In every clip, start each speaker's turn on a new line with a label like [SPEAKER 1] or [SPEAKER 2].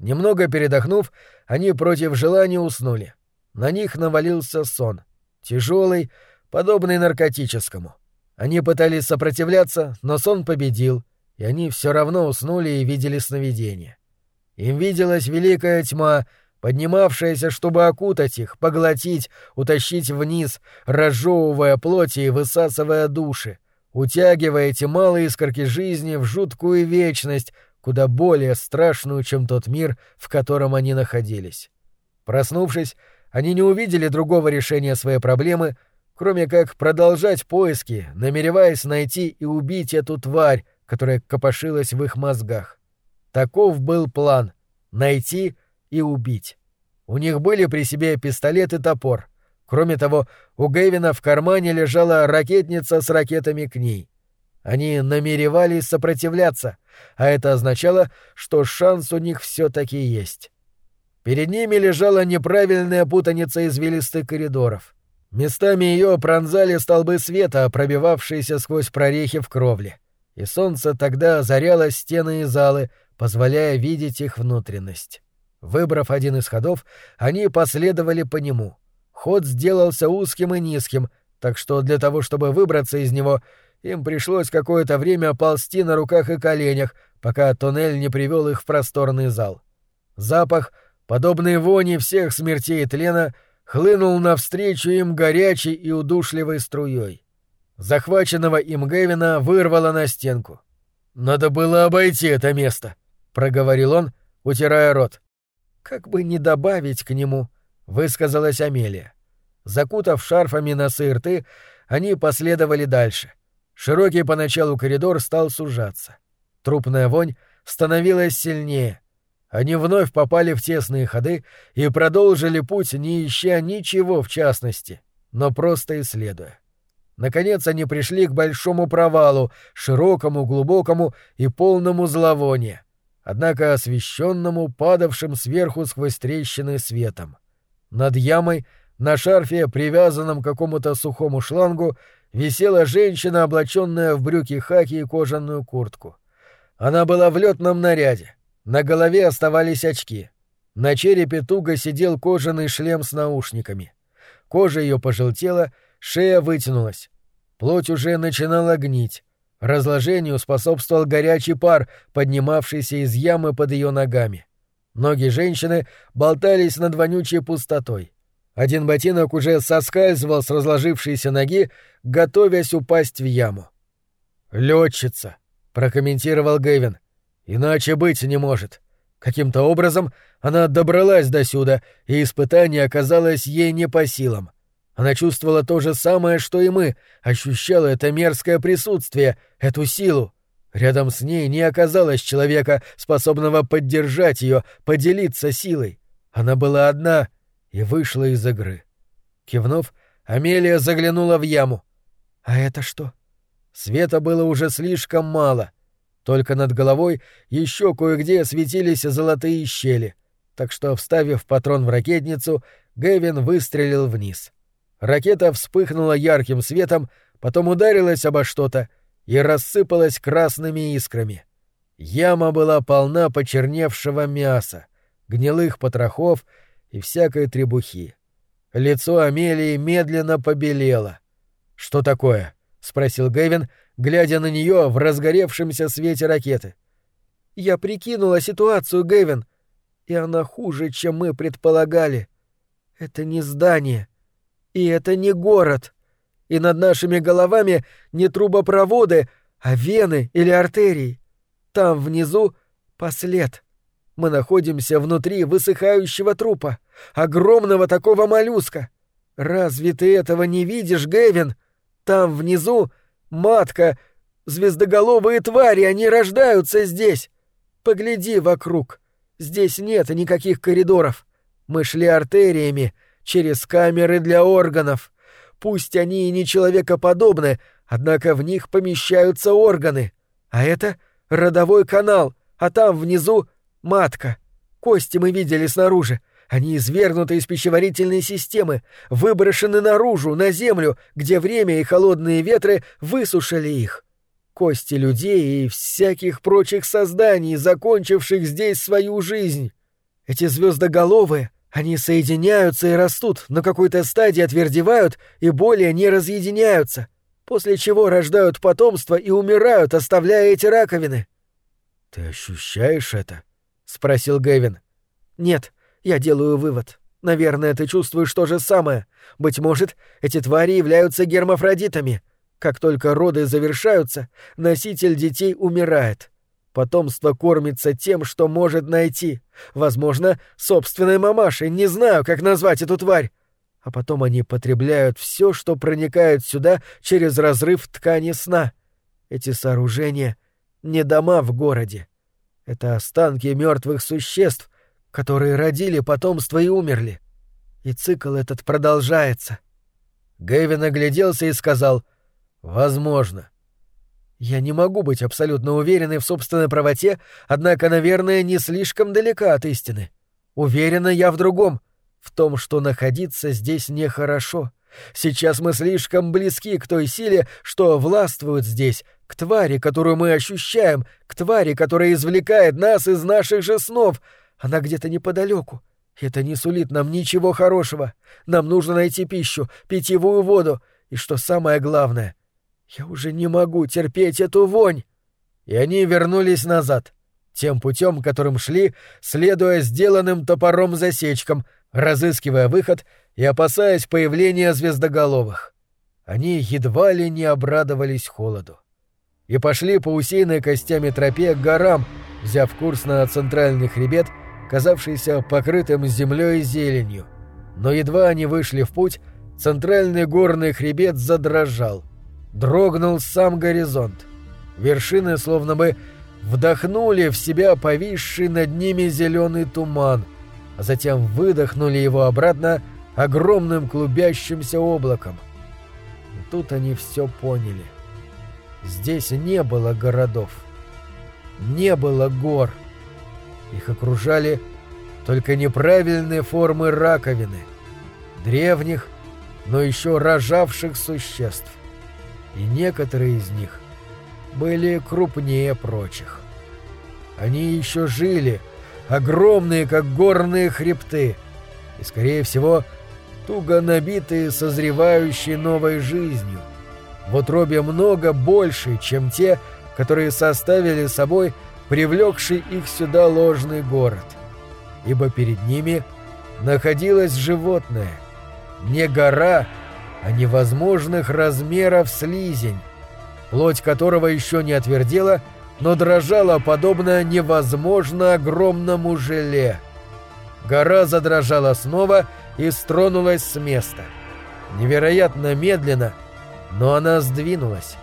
[SPEAKER 1] Немного передохнув, они против желания уснули. На них навалился сон. Тяжелый, подобный наркотическому. Они пытались сопротивляться, но сон победил, и они все равно уснули и видели сновидение. Им виделась великая тьма, поднимавшаяся, чтобы окутать их, поглотить, утащить вниз, разжевывая плоти и высасывая души, утягивая эти малые искорки жизни в жуткую вечность, куда более страшную, чем тот мир, в котором они находились. Проснувшись, они не увидели другого решения своей проблемы, кроме как продолжать поиски, намереваясь найти и убить эту тварь, которая копошилась в их мозгах. Таков был план — найти и убить. У них были при себе пистолет и топор. Кроме того, у Гэвина в кармане лежала ракетница с ракетами к ней. Они намеревались сопротивляться, а это означало, что шанс у них все-таки есть. Перед ними лежала неправильная путаница извилистых коридоров. Местами ее пронзали столбы света, пробивавшиеся сквозь прорехи в кровле. И солнце тогда озаряло стены и залы, позволяя видеть их внутренность. Выбрав один из ходов, они последовали по нему. Ход сделался узким и низким, так что для того, чтобы выбраться из него, им пришлось какое-то время ползти на руках и коленях, пока туннель не привел их в просторный зал. Запах, подобный вони всех смертей тлена, хлынул навстречу им горячей и удушливой струей. Захваченного им Гевина вырвало на стенку. «Надо было обойти это место», — проговорил он, утирая рот. «Как бы не добавить к нему», — высказалась Амелия. Закутав шарфами носы и рты, они последовали дальше. Широкий поначалу коридор стал сужаться. Трупная вонь становилась сильнее. Они вновь попали в тесные ходы и продолжили путь, не ища ничего в частности, но просто исследуя. Наконец они пришли к большому провалу, широкому, глубокому и полному зловония, однако освещенному падавшим сверху сквозь трещины светом. Над ямой, на шарфе, привязанном к какому-то сухому шлангу, висела женщина, облаченная в брюки хаки и кожаную куртку. Она была в летном наряде. На голове оставались очки. На черепе туго сидел кожаный шлем с наушниками. Кожа ее пожелтела, шея вытянулась. Плоть уже начинала гнить. Разложению способствовал горячий пар, поднимавшийся из ямы под ее ногами. Ноги женщины болтались над вонючей пустотой. Один ботинок уже соскальзывал с разложившейся ноги, готовясь упасть в яму. «Лётчица», — прокомментировал Гэвин. «Иначе быть не может. Каким-то образом она добралась до сюда, и испытание оказалось ей не по силам. Она чувствовала то же самое, что и мы, ощущала это мерзкое присутствие, эту силу. Рядом с ней не оказалось человека, способного поддержать ее, поделиться силой. Она была одна — и вышла из игры. Кивнув, Амелия заглянула в яму. «А это что?» Света было уже слишком мало. Только над головой еще кое-где светились золотые щели, так что, вставив патрон в ракетницу, Гэвин выстрелил вниз. Ракета вспыхнула ярким светом, потом ударилась обо что-то и рассыпалась красными искрами. Яма была полна почерневшего мяса, гнилых потрохов и всякой требухи. Лицо Амелии медленно побелело. «Что такое?» — спросил Гэвин, глядя на нее в разгоревшемся свете ракеты. «Я прикинула ситуацию, Гэвин, и она хуже, чем мы предполагали. Это не здание, и это не город, и над нашими головами не трубопроводы, а вены или артерии. Там внизу — послед». Мы находимся внутри высыхающего трупа, огромного такого моллюска. Разве ты этого не видишь, Гэвин? Там внизу матка, звездоголовые твари, они рождаются здесь. Погляди вокруг. Здесь нет никаких коридоров. Мы шли артериями, через камеры для органов. Пусть они и не человекоподобны, однако в них помещаются органы. А это родовой канал, а там внизу Матка. Кости мы видели снаружи. Они извергнуты из пищеварительной системы, выброшены наружу, на землю, где время и холодные ветры высушили их. Кости людей и всяких прочих созданий, закончивших здесь свою жизнь. Эти звездоголовые, они соединяются и растут, на какой-то стадии отвердевают и более не разъединяются, после чего рождают потомство и умирают, оставляя эти раковины.
[SPEAKER 2] Ты ощущаешь это? Спросил Гэвин.
[SPEAKER 1] Нет, я делаю вывод. Наверное, ты чувствуешь то же самое. Быть может, эти твари являются гермафродитами. Как только роды завершаются, носитель детей умирает. Потомство кормится тем, что может найти. Возможно, собственной мамашей, не знаю, как назвать эту тварь. А потом они потребляют все, что проникает сюда через разрыв ткани сна. Эти сооружения — не дома в городе. Это останки мертвых существ, которые родили потомство и умерли. И цикл этот продолжается.
[SPEAKER 2] Гэвин огляделся и сказал «Возможно».
[SPEAKER 1] Я не могу быть абсолютно уверенной в собственной правоте, однако, наверное, не слишком далека от истины. Уверена я в другом, в том, что находиться здесь нехорошо. Сейчас мы слишком близки к той силе, что властвует здесь, к твари, которую мы ощущаем, к твари, которая извлекает нас из наших же снов. Она где-то неподалеку. Это не сулит нам ничего хорошего. Нам нужно найти пищу, питьевую воду, и, что самое главное, я уже не могу терпеть эту вонь. И они вернулись назад, тем путем, которым шли, следуя сделанным топором засечкам, разыскивая выход и опасаясь появления звездоголовых. Они едва ли не обрадовались холоду. И пошли по усеянной костями тропе к горам, взяв курс на центральный хребет, казавшийся покрытым землей и зеленью. Но едва они вышли в путь, центральный горный хребет задрожал — дрогнул сам горизонт. Вершины словно бы вдохнули в себя повисший над ними зеленый туман, а затем выдохнули его обратно огромным клубящимся облаком. И тут они все поняли. Здесь не было городов, не было гор. Их окружали только неправильные формы раковины, древних, но еще рожавших существ и некоторые из них были крупнее прочих. Они еще жили, огромные, как горные хребты, и, скорее всего, туго набитые созревающей новой жизнью. В утробе много больше, чем те, которые составили собой привлекший их сюда ложный город. Ибо перед ними находилось животное, не гора, а невозможных размеров слизень, плоть которого еще не отвердела, но дрожала подобно невозможно огромному желе. Гора задрожала снова и стронулась с места. Невероятно медленно, но она сдвинулась.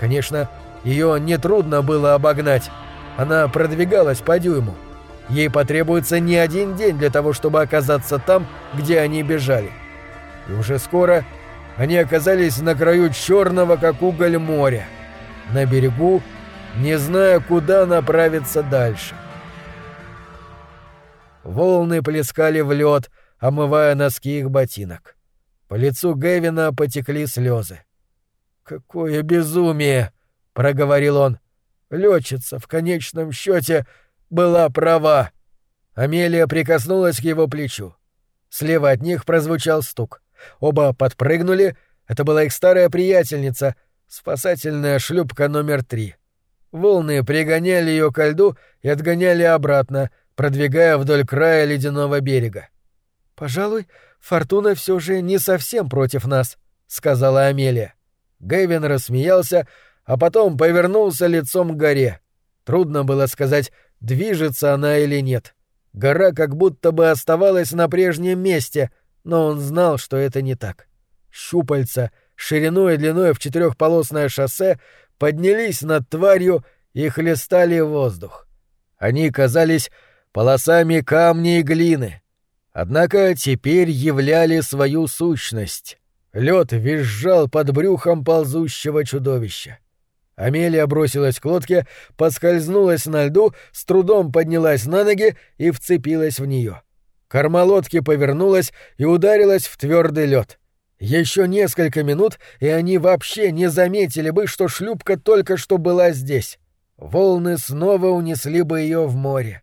[SPEAKER 1] Конечно, ее нетрудно было обогнать. Она продвигалась по дюйму. Ей потребуется не один день для того, чтобы оказаться там, где они бежали. И уже скоро они оказались на краю черного, как уголь моря, на берегу, не зная, куда направиться дальше. Волны плескали в лед, омывая носки их ботинок. По лицу Гэвина потекли слезы. «Какое безумие!» — проговорил он. Летчица в конечном счете была права. Амелия прикоснулась к его плечу. Слева от них прозвучал стук. Оба подпрыгнули. Это была их старая приятельница, спасательная шлюпка номер три. Волны пригоняли ее ко льду и отгоняли обратно, продвигая вдоль края ледяного берега. «Пожалуй, фортуна все же не совсем против нас», — сказала Амелия. Гэвин рассмеялся, а потом повернулся лицом к горе. Трудно было сказать, движется она или нет. Гора как будто бы оставалась на прежнем месте, но он знал, что это не так. Щупальца, шириной и длиной в четырехполосное шоссе, поднялись над тварью и хлестали воздух. Они казались полосами камня и глины. Однако теперь являли свою сущность. Лед визжал под брюхом ползущего чудовища. Амелия бросилась к лодке, поскользнулась на льду, с трудом поднялась на ноги и вцепилась в нее. Корма лодки повернулась и ударилась в твердый лед. Еще несколько минут, и они вообще не заметили бы, что шлюпка только что была здесь. Волны снова унесли бы ее в море.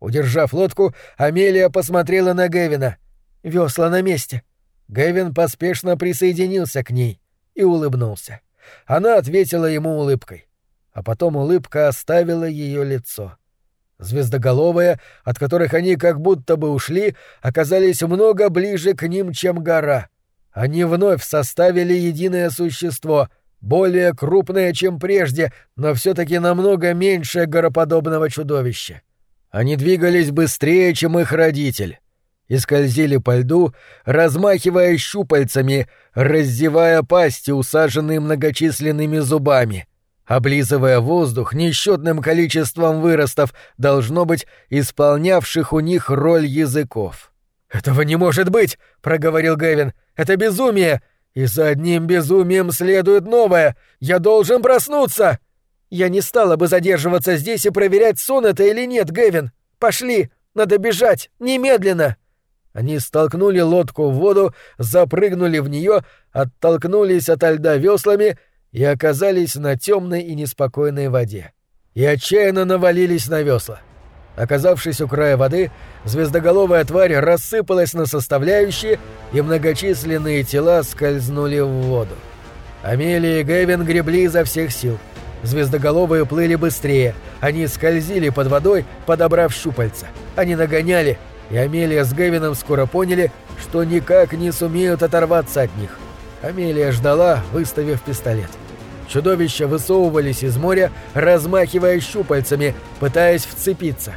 [SPEAKER 1] Удержав лодку, Амелия посмотрела на Гевина. Весла на месте. Гевин поспешно присоединился к ней и улыбнулся. Она ответила ему улыбкой. А потом улыбка оставила ее лицо. Звездоголовые, от которых они как будто бы ушли, оказались много ближе к ним, чем гора. Они вновь составили единое существо, более крупное, чем прежде, но все-таки намного меньше гороподобного чудовища. Они двигались быстрее, чем их родитель, и скользили по льду, размахивая щупальцами, раздевая пасти, усаженные многочисленными зубами, облизывая воздух несчетным количеством выростов, должно быть, исполнявших у них роль языков. «Этого не может быть!» — проговорил Гэвин. «Это безумие! И за одним безумием следует новое! Я должен проснуться!» «Я не стала бы задерживаться здесь и проверять, сон это или нет, Гэвин! Пошли! Надо бежать! Немедленно!» Они столкнули лодку в воду, запрыгнули в нее, оттолкнулись от льда веслами и оказались на темной и неспокойной воде. И отчаянно навалились на весла. Оказавшись у края воды, звездоголовая тварь рассыпалась на составляющие, и многочисленные тела скользнули в воду. Амелия и Гэвин гребли изо всех сил. Звездоголовые плыли быстрее, они скользили под водой, подобрав щупальца. Они нагоняли, и Амелия с Гэвином скоро поняли, что никак не сумеют оторваться от них. Амелия ждала, выставив пистолет. Чудовища высовывались из моря, размахивая щупальцами, пытаясь вцепиться.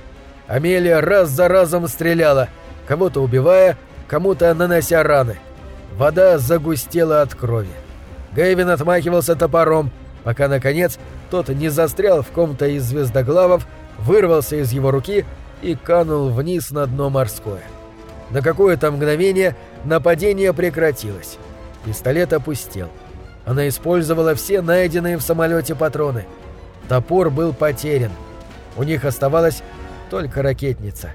[SPEAKER 1] Амелия раз за разом стреляла, кого-то убивая, кому-то нанося раны. Вода загустела от крови. Гэвин отмахивался топором, пока, наконец, тот не застрял в ком-то из звездоглавов, вырвался из его руки и канул вниз на дно морское. На какое-то мгновение нападение прекратилось. Пистолет опустел. Она использовала все найденные в самолете патроны. Топор был потерян. У них оставалась только ракетница.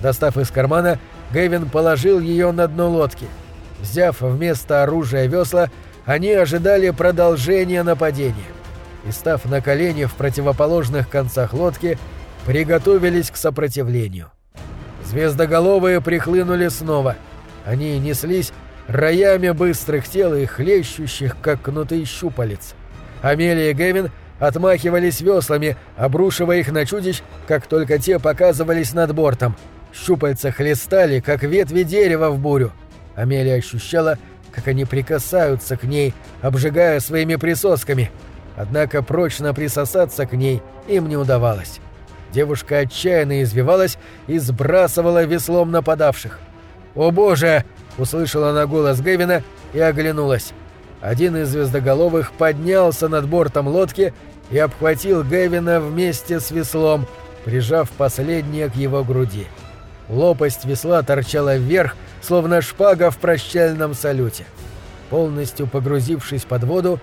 [SPEAKER 1] Достав из кармана, Гэвин положил ее на дно лодки. Взяв вместо оружия весла, они ожидали продолжения нападения. И став на колени в противоположных концах лодки, приготовились к сопротивлению. Звездоголовые прихлынули снова. Они неслись роями быстрых тел и хлещущих, как кнуты щупалец. Амелия и Гэвин отмахивались веслами, обрушивая их на чудищ, как только те показывались над бортом. Щупальца хлестали, как ветви дерева в бурю. Амелия ощущала, как они прикасаются к ней, обжигая своими присосками. Однако прочно присосаться к ней им не удавалось. Девушка отчаянно извивалась и сбрасывала веслом нападавших. «О боже!» — услышала она голос Гэвина и оглянулась. Один из звездоголовых поднялся над бортом лодки и обхватил Гэвина вместе с веслом, прижав последнее к его груди. Лопасть весла торчала вверх, словно шпага в прощальном салюте. Полностью погрузившись под воду,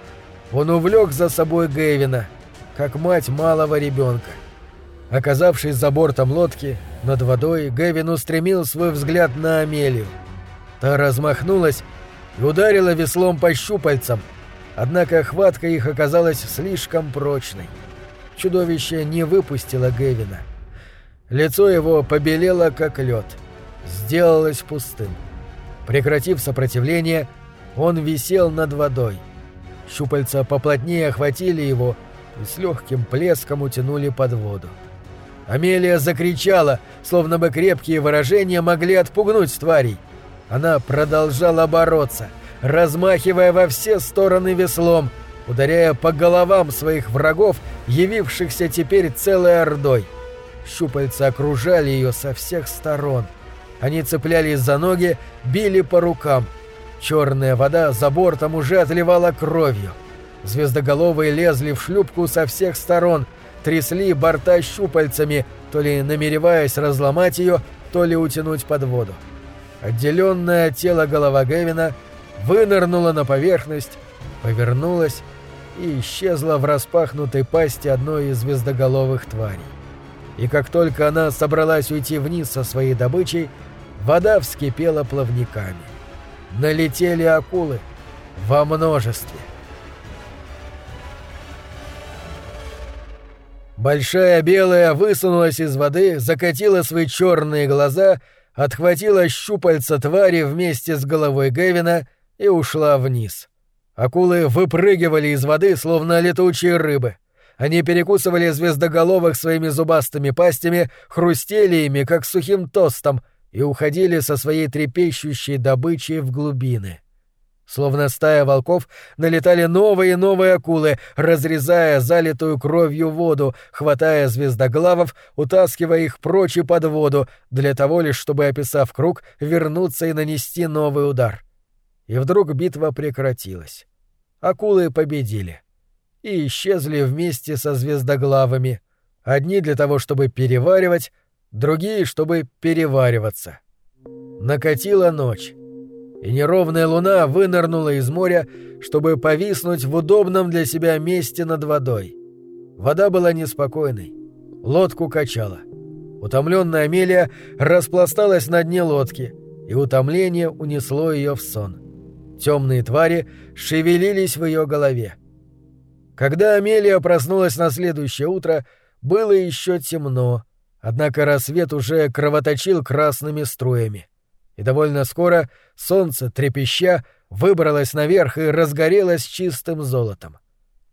[SPEAKER 1] он увлек за собой Гэвина, как мать малого ребенка. Оказавшись за бортом лодки, над водой Гэвин устремил свой взгляд на Амелию. Та размахнулась и ударила веслом по щупальцам, однако хватка их оказалась слишком прочной. Чудовище не выпустило Гэвина. Лицо его побелело, как лед, сделалось пустым. Прекратив сопротивление, он висел над водой. Щупальца поплотнее охватили его и с легким плеском утянули под воду. Амелия закричала, словно бы крепкие выражения могли отпугнуть тварей. Она продолжала бороться, размахивая во все стороны веслом, ударяя по головам своих врагов, явившихся теперь целой ордой. Щупальца окружали ее со всех сторон. Они цеплялись за ноги, били по рукам. Черная вода за бортом уже отливала кровью. Звездоголовые лезли в шлюпку со всех сторон — трясли борта щупальцами, то ли намереваясь разломать ее, то ли утянуть под воду. Отделенное от тела голова Гевина вынырнула на поверхность, повернулась и исчезла в распахнутой пасти одной из звездоголовых тварей. И как только она собралась уйти вниз со своей добычей, вода вскипела плавниками. Налетели акулы во множестве. Большая белая высунулась из воды, закатила свои черные глаза, отхватила щупальца твари вместе с головой Гевина и ушла вниз. Акулы выпрыгивали из воды, словно летучие рыбы. Они перекусывали звездоголовых своими зубастыми пастями, хрустели ими, как сухим тостом, и уходили со своей трепещущей добычей в глубины. Словно стая волков налетали новые и новые акулы, разрезая залитую кровью воду, хватая звездоглавов, утаскивая их прочь и под воду, для того лишь, чтобы, описав круг, вернуться и нанести новый удар. И вдруг битва прекратилась. Акулы победили. И исчезли вместе со звездоглавами. Одни для того, чтобы переваривать, другие, чтобы перевариваться. Накатила ночь и неровная луна вынырнула из моря, чтобы повиснуть в удобном для себя месте над водой. Вода была неспокойной. Лодку качала. Утомленная Амелия распласталась на дне лодки, и утомление унесло ее в сон. Темные твари шевелились в ее голове. Когда Амелия проснулась на следующее утро, было еще темно, однако рассвет уже кровоточил красными струями и довольно скоро солнце, трепеща, выбралось наверх и разгорелось чистым золотом.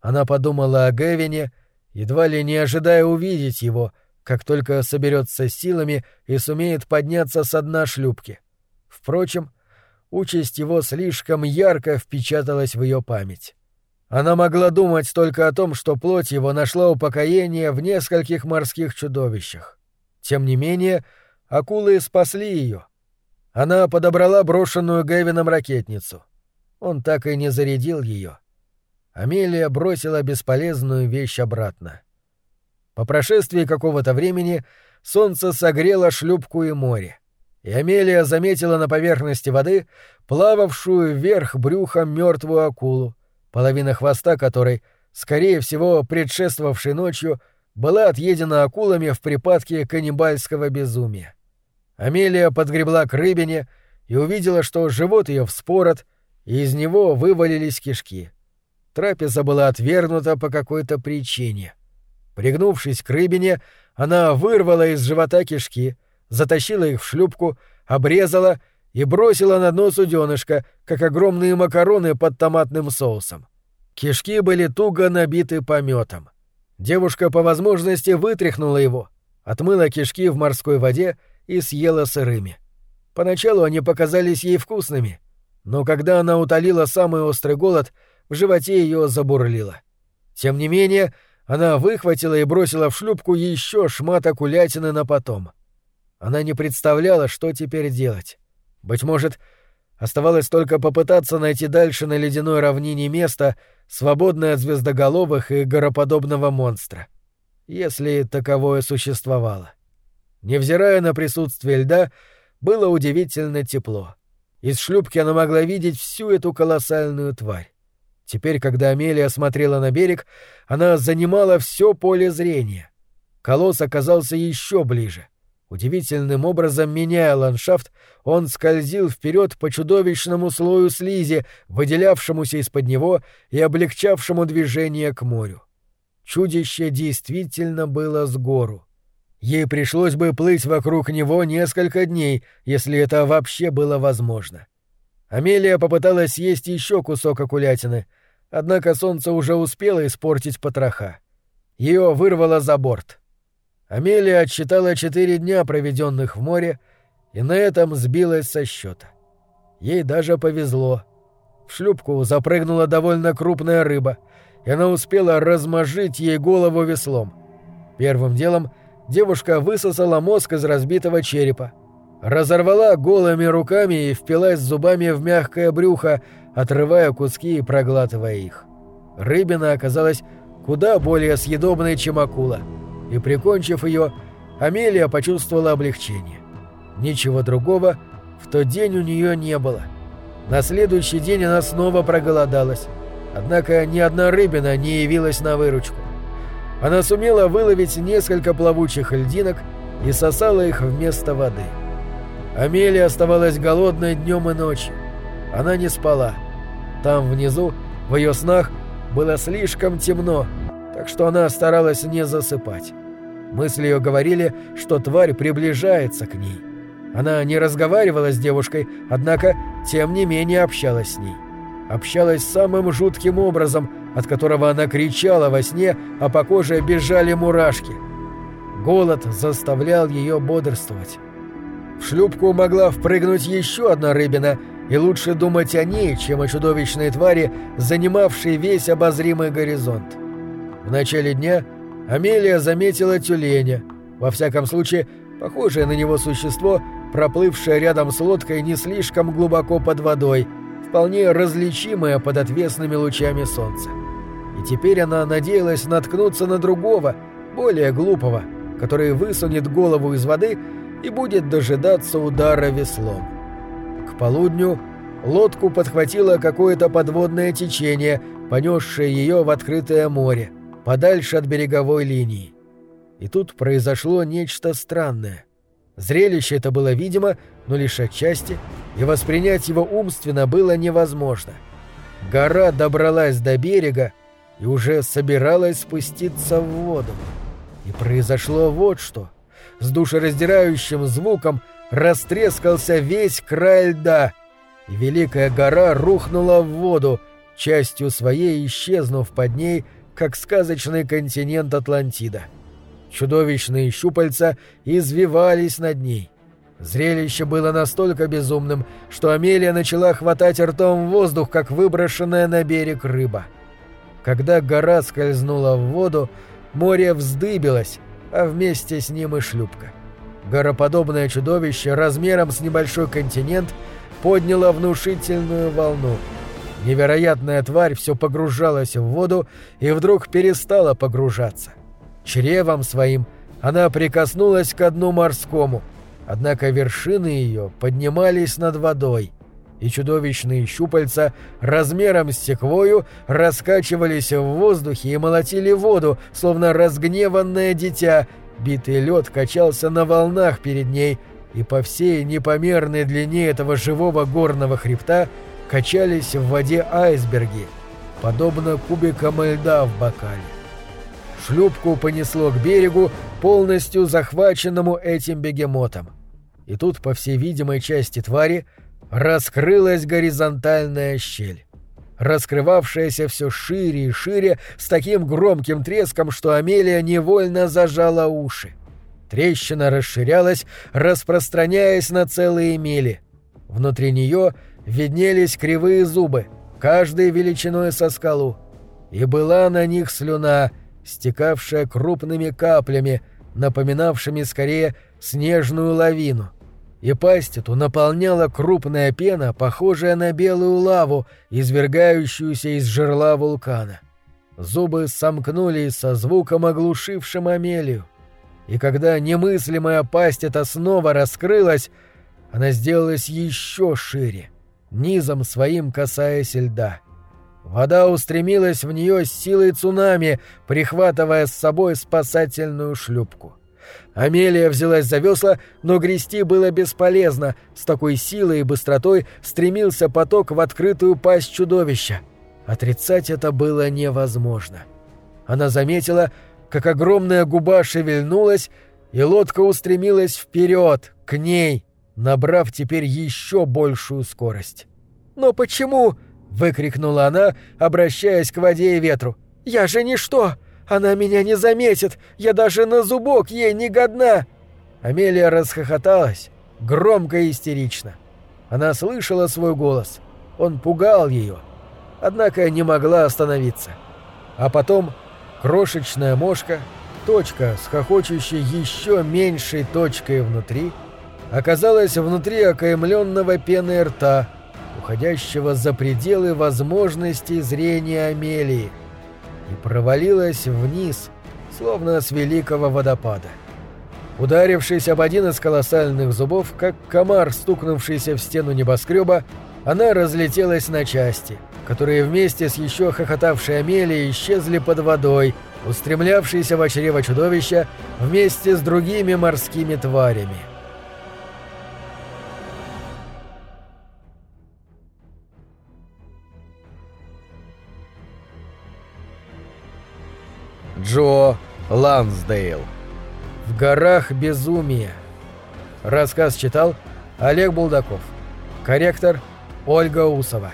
[SPEAKER 1] Она подумала о Гевине, едва ли не ожидая увидеть его, как только соберется силами и сумеет подняться со дна шлюпки. Впрочем, участь его слишком ярко впечаталась в ее память. Она могла думать только о том, что плоть его нашла упокоение в нескольких морских чудовищах. Тем не менее, акулы спасли ее — она подобрала брошенную Гэвином ракетницу. Он так и не зарядил ее. Амелия бросила бесполезную вещь обратно. По прошествии какого-то времени солнце согрело шлюпку и море, и Амелия заметила на поверхности воды плававшую вверх брюхом мертвую акулу, половина хвоста которой, скорее всего, предшествовавшей ночью, была отъедена акулами в припадке каннибальского безумия. Амелия подгребла к рыбине и увидела, что живот ее вспорот, и из него вывалились кишки. Трапеза была отвергнута по какой-то причине. Пригнувшись к рыбине, она вырвала из живота кишки, затащила их в шлюпку, обрезала и бросила на дно суденышка, как огромные макароны под томатным соусом. Кишки были туго набиты пометом. Девушка по возможности вытряхнула его, отмыла кишки в морской воде и съела сырыми. Поначалу они показались ей вкусными, но когда она утолила самый острый голод, в животе ее забурлило. Тем не менее, она выхватила и бросила в шлюпку еще шмат окулятины на потом. Она не представляла, что теперь делать. Быть может, оставалось только попытаться найти дальше на ледяной равнине место, свободное от звездоголовых и гороподобного монстра. Если таковое существовало. — Невзирая на присутствие льда, было удивительно тепло. Из шлюпки она могла видеть всю эту колоссальную тварь. Теперь, когда Амелия смотрела на берег, она занимала все поле зрения. Колосс оказался еще ближе. Удивительным образом, меняя ландшафт, он скользил вперед по чудовищному слою слизи, выделявшемуся из-под него и облегчавшему движение к морю. Чудище действительно было с гору. Ей пришлось бы плыть вокруг него несколько дней, если это вообще было возможно. Амелия попыталась съесть еще кусок окулятины, однако солнце уже успело испортить потроха. Ее вырвало за борт. Амелия отсчитала четыре дня, проведенных в море, и на этом сбилась со счета. Ей даже повезло. В шлюпку запрыгнула довольно крупная рыба, и она успела размажить ей голову веслом. Первым делом — девушка высосала мозг из разбитого черепа, разорвала голыми руками и впилась зубами в мягкое брюхо, отрывая куски и проглатывая их. Рыбина оказалась куда более съедобной, чем акула, и, прикончив ее, Амелия почувствовала облегчение. Ничего другого в тот день у нее не было. На следующий день она снова проголодалась, однако ни одна рыбина не явилась на выручку. Она сумела выловить несколько плавучих льдинок и сосала их вместо воды. Амелия оставалась голодной днем и ночью. Она не спала. Там внизу, в ее снах, было слишком темно, так что она старалась не засыпать. Мысли ее говорили, что тварь приближается к ней. Она не разговаривала с девушкой, однако, тем не менее, общалась с ней. Общалась самым жутким образом, от которого она кричала во сне, а по коже бежали мурашки. Голод заставлял ее бодрствовать. В шлюпку могла впрыгнуть еще одна рыбина, и лучше думать о ней, чем о чудовищной твари, занимавшей весь обозримый горизонт. В начале дня Амелия заметила тюленя, во всяком случае, похожее на него существо, проплывшее рядом с лодкой не слишком глубоко под водой, вполне различимое под отвесными лучами солнца. И теперь она надеялась наткнуться на другого, более глупого, который высунет голову из воды и будет дожидаться удара веслом. К полудню лодку подхватило какое-то подводное течение, понесшее ее в открытое море подальше от береговой линии. И тут произошло нечто странное. Зрелище это было видимо, но лишь отчасти, и воспринять его умственно было невозможно. Гора добралась до берега и уже собиралась спуститься в воду. И произошло вот что. С душераздирающим звуком растрескался весь край льда, и великая гора рухнула в воду, частью своей исчезнув под ней как сказочный континент Атлантида. Чудовищные щупальца извивались над ней. Зрелище было настолько безумным, что Амелия начала хватать ртом воздух, как выброшенная на берег рыба. Когда гора скользнула в воду, море вздыбилось, а вместе с ним и шлюпка. Гороподобное чудовище размером с небольшой континент подняло внушительную волну — Невероятная тварь все погружалась в воду и вдруг перестала погружаться. Чревом своим она прикоснулась к дну морскому, однако вершины ее поднимались над водой, и чудовищные щупальца размером с секвою раскачивались в воздухе и молотили воду, словно разгневанное дитя. Битый лед качался на волнах перед ней, и по всей непомерной длине этого живого горного хребта – качались в воде айсберги, подобно кубикам льда в бокале. Шлюпку понесло к берегу, полностью захваченному этим бегемотом. И тут, по всей видимой части твари, раскрылась горизонтальная щель, раскрывавшаяся все шире и шире с таким громким треском, что Амелия невольно зажала уши. Трещина расширялась, распространяясь на целые мили. Внутри нее — виднелись кривые зубы, каждой величиной со скалу, и была на них слюна, стекавшая крупными каплями, напоминавшими скорее снежную лавину. И пасть эту наполняла крупная пена, похожая на белую лаву, извергающуюся из жерла вулкана. Зубы сомкнулись со звуком, оглушившим Амелию. И когда немыслимая пасть эта снова раскрылась, она сделалась еще шире низом своим касаясь льда. Вода устремилась в нее с силой цунами, прихватывая с собой спасательную шлюпку. Амелия взялась за весла, но грести было бесполезно, с такой силой и быстротой стремился поток в открытую пасть чудовища. Отрицать это было невозможно. Она заметила, как огромная губа шевельнулась, и лодка устремилась вперед, к ней, набрав теперь еще большую скорость. «Но почему?» — выкрикнула она, обращаясь к воде и ветру. «Я же ничто! Она меня не заметит! Я даже на зубок ей не годна!» Амелия расхохоталась, громко и истерично. Она слышала свой голос. Он пугал ее. Однако не могла остановиться. А потом крошечная мошка, точка с хохочущей еще меньшей точкой внутри — оказалась внутри окаймленного пены рта, уходящего за пределы возможностей зрения Амелии, и провалилась вниз, словно с великого водопада. Ударившись об один из колоссальных зубов, как комар, стукнувшийся в стену небоскреба, она разлетелась на части, которые вместе с еще хохотавшей Амелией исчезли под водой, устремлявшейся в чрево чудовища вместе с другими морскими тварями. Джо Лансдейл. В горах безумия. Рассказ читал Олег Булдаков. Корректор Ольга Усова.